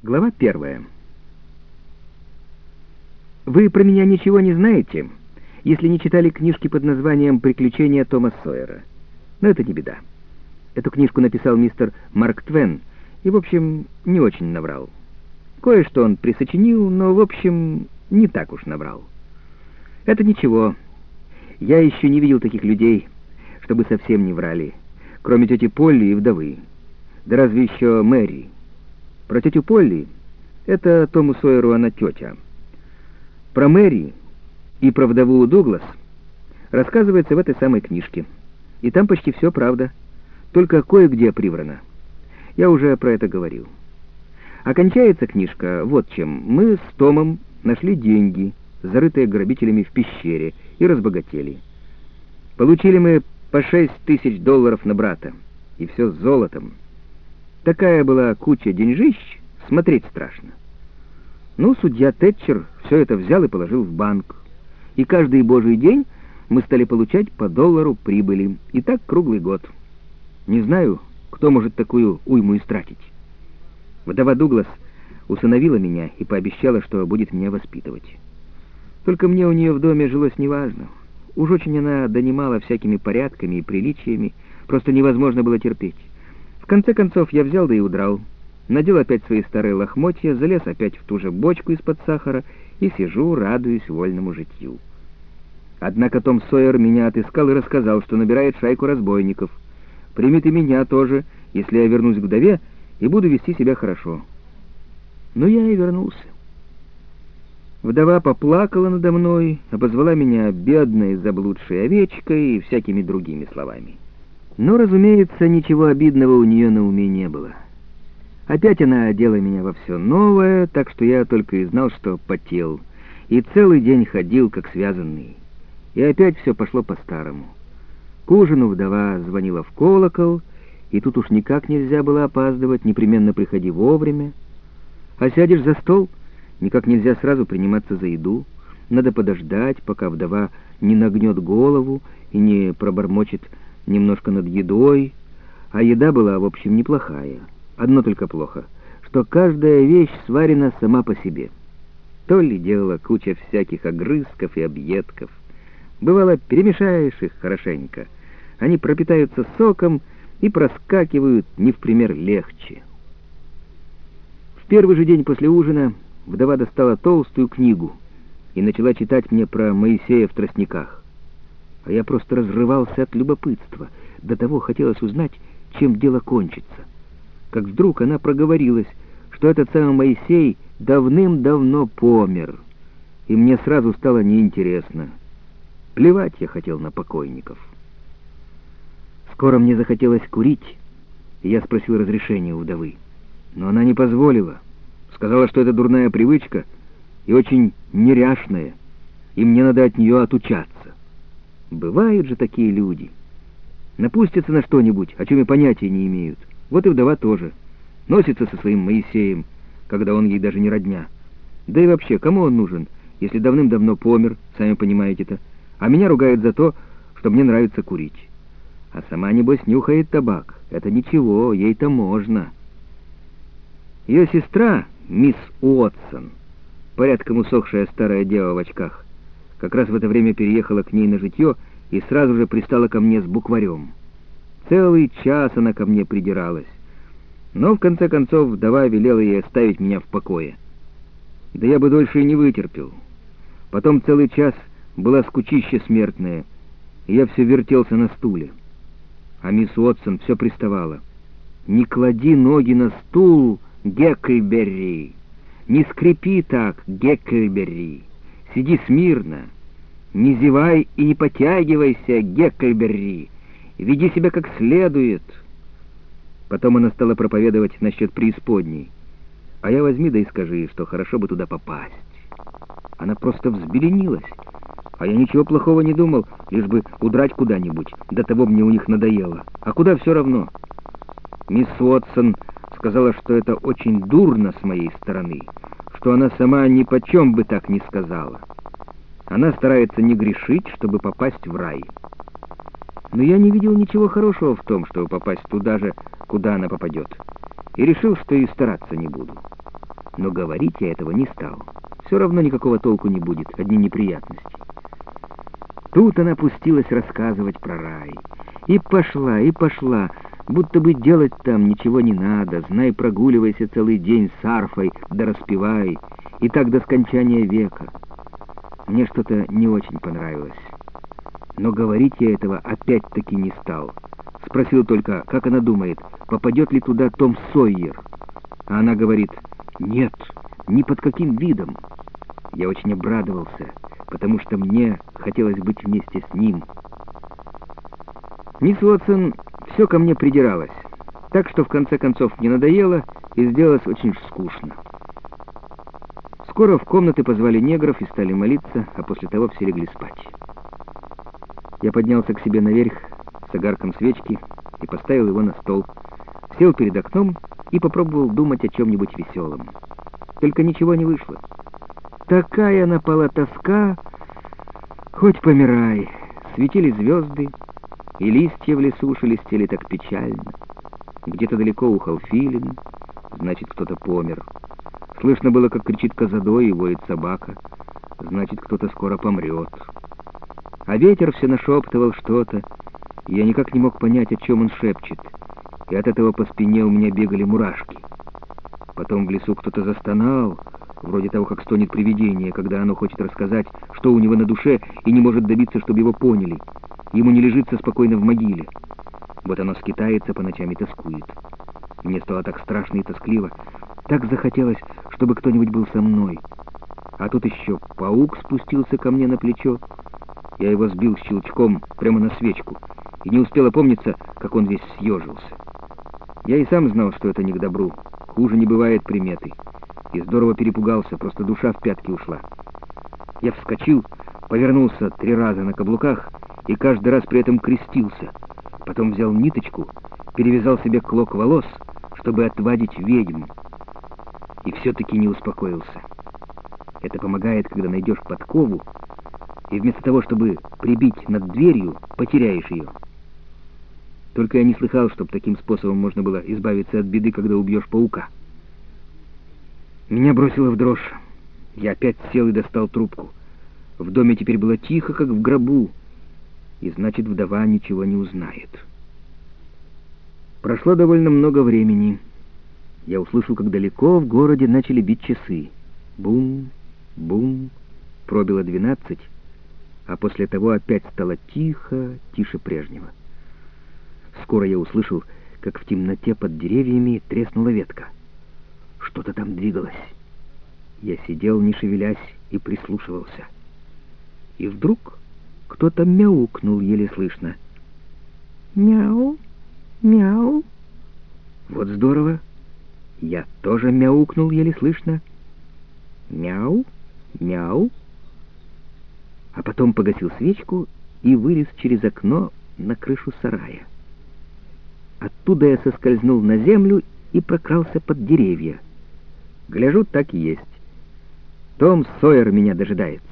Глава первая. Вы про меня ничего не знаете, если не читали книжки под названием «Приключения Тома Сойера». Но это не беда. Эту книжку написал мистер Марк Твен, и, в общем, не очень наврал. Кое-что он присочинил, но, в общем, не так уж наврал. Это ничего. Я еще не видел таких людей, чтобы совсем не врали, кроме тети Полли и вдовы. Да разве еще Мэри. Про тетю Полли — это Тому Сойеру она тетя. Про Мэри и про вдову Дуглас рассказывается в этой самой книжке. И там почти все правда, только кое-где приврано. Я уже про это говорил. Окончается книжка вот чем. Мы с Томом нашли деньги, зарытые грабителями в пещере, и разбогатели. Получили мы по шесть тысяч долларов на брата, и все с золотом. Такая была куча деньжищ, смотреть страшно. Ну, судья Тэтчер все это взял и положил в банк. И каждый божий день мы стали получать по доллару прибыли. И так круглый год. Не знаю, кто может такую уйму истратить. Вдова Дуглас усыновила меня и пообещала, что будет меня воспитывать. Только мне у нее в доме жилось неважно. Уж очень она донимала всякими порядками и приличиями, просто невозможно было терпеть конце концов я взял да и удрал. Надел опять свои старые лохмотья, залез опять в ту же бочку из-под сахара и сижу, радуюсь вольному житью. Однако Том Сойер меня отыскал и рассказал, что набирает шайку разбойников. Примет и меня тоже, если я вернусь к вдове и буду вести себя хорошо. Но я и вернулся. Вдова поплакала надо мной, обозвала меня бедной заблудшей овечкой и всякими другими словами. Но, разумеется, ничего обидного у нее на уме не было. Опять она одела меня во все новое, так что я только и знал, что потел, и целый день ходил, как связанный. И опять все пошло по-старому. К ужину вдова звонила в колокол, и тут уж никак нельзя было опаздывать, непременно приходи вовремя. А сядешь за стол, никак нельзя сразу приниматься за еду. Надо подождать, пока вдова не нагнет голову и не пробормочет немножко над едой, а еда была, в общем, неплохая. Одно только плохо, что каждая вещь сварена сама по себе. То ли делала куча всяких огрызков и объедков. Бывало, перемешаешь их хорошенько. Они пропитаются соком и проскакивают не в пример легче. В первый же день после ужина вдова достала толстую книгу и начала читать мне про Моисея в тростниках а я просто разрывался от любопытства. До того хотелось узнать, чем дело кончится. Как вдруг она проговорилась, что этот самый Моисей давным-давно помер, и мне сразу стало неинтересно. Плевать я хотел на покойников. Скоро мне захотелось курить, и я спросил разрешения у вдовы. Но она не позволила. Сказала, что это дурная привычка и очень неряшная, и мне надо от нее отучаться. Бывают же такие люди. Напустятся на что-нибудь, о чем и понятия не имеют. Вот и вдова тоже. Носится со своим Моисеем, когда он ей даже не родня. Да и вообще, кому он нужен, если давным-давно помер, сами понимаете-то, а меня ругают за то, что мне нравится курить. А сама, небось, нюхает табак. Это ничего, ей-то можно. Ее сестра, мисс Уотсон, порядком усохшая старая дева в очках, как раз в это время переехала к ней на житье и сразу же пристала ко мне с букварем. Целый час она ко мне придиралась. Но в конце концов вдова велела ей оставить меня в покое. Да я бы дольше и не вытерпел. Потом целый час была скучище смертная, и я все вертелся на стуле. А мисс Уотсон все приставала. «Не клади ноги на стул, Геккельберри! Не скрипи так, Геккельберри!» Сиди смирно, не зевай и не потягивайся, Геккельберри, веди себя как следует. Потом она стала проповедовать насчет преисподней. А я возьми да и скажи, что хорошо бы туда попасть. Она просто взбеленилась. А я ничего плохого не думал, лишь бы удрать куда-нибудь. До того мне у них надоело. А куда все равно? Мисс Уотсон сказала, что это очень дурно с моей стороны, что она сама ни почем бы так не сказала. Она старается не грешить, чтобы попасть в рай. Но я не видел ничего хорошего в том, чтобы попасть туда же, куда она попадет, и решил, что и стараться не буду. Но говорить я этого не стал. Все равно никакого толку не будет, одни неприятности. Тут она пустилась рассказывать про рай. И пошла, и пошла, будто бы делать там ничего не надо, знай, прогуливайся целый день с арфой, да распевай, и так до скончания века. Мне что-то не очень понравилось. Но говорить я этого опять-таки не стал. Спросил только, как она думает, попадет ли туда Том Сойер. А она говорит, нет, ни под каким видом. Я очень обрадовался, потому что мне хотелось быть вместе с ним. Мисс Уотсон все ко мне придиралась, так что в конце концов мне надоело и сделалось очень скучно. Скоро в комнаты позвали негров и стали молиться, а после того все легли спать. Я поднялся к себе наверх с огарком свечки и поставил его на стол, сел перед окном и попробовал думать о чем-нибудь веселом. Только ничего не вышло. Такая напала тоска, хоть помирай. Светили звезды, и листья в лесу шелестели так печально. Где-то далеко ухал филин, значит, кто-то помер. Слышно было, как кричит козадой и воет собака, значит, кто-то скоро помрет. А ветер все нашептывал что-то, и я никак не мог понять, о чем он шепчет, и от этого по спине у меня бегали мурашки. Потом в лесу кто-то застонал, вроде того, как стонет привидение, когда оно хочет рассказать, что у него на душе, и не может добиться, чтобы его поняли. Ему не лежится спокойно в могиле. Вот оно скитается по ночам и тоскует. Мне стало так страшно и тоскливо. Так захотелось, чтобы кто-нибудь был со мной. А тут еще паук спустился ко мне на плечо. Я его сбил щелчком прямо на свечку, и не успел опомниться, как он весь съежился. Я и сам знал, что это не к добру. Хуже не бывает приметы. И здорово перепугался, просто душа в пятки ушла. Я вскочил, повернулся три раза на каблуках и каждый раз при этом крестился. Потом взял ниточку, перевязал себе клок волос, чтобы отвадить ведьм. И все-таки не успокоился. Это помогает, когда найдешь подкову, и вместо того, чтобы прибить над дверью, потеряешь ее. Только я не слыхал, чтобы таким способом можно было избавиться от беды, когда убьешь паука. Меня бросило в дрожь. Я опять сел и достал трубку. В доме теперь было тихо, как в гробу, и значит, вдова ничего не узнает. Прошло довольно много времени. Я услышал, как далеко в городе начали бить часы. Бум, бум, пробило двенадцать, а после того опять стало тихо, тише прежнего. Скоро я услышал, как в темноте под деревьями треснула ветка. Что-то там двигалось. Я сидел, не шевелясь, и прислушивался. И вдруг кто-то мяукнул еле слышно. «Мяу, мяу». Вот здорово. Я тоже мяукнул еле слышно. «Мяу, мяу». А потом погасил свечку и вылез через окно на крышу сарая. Оттуда я соскользнул на землю и прокрался под деревья. Гляжу, так и есть. Том Сойер меня дожидается.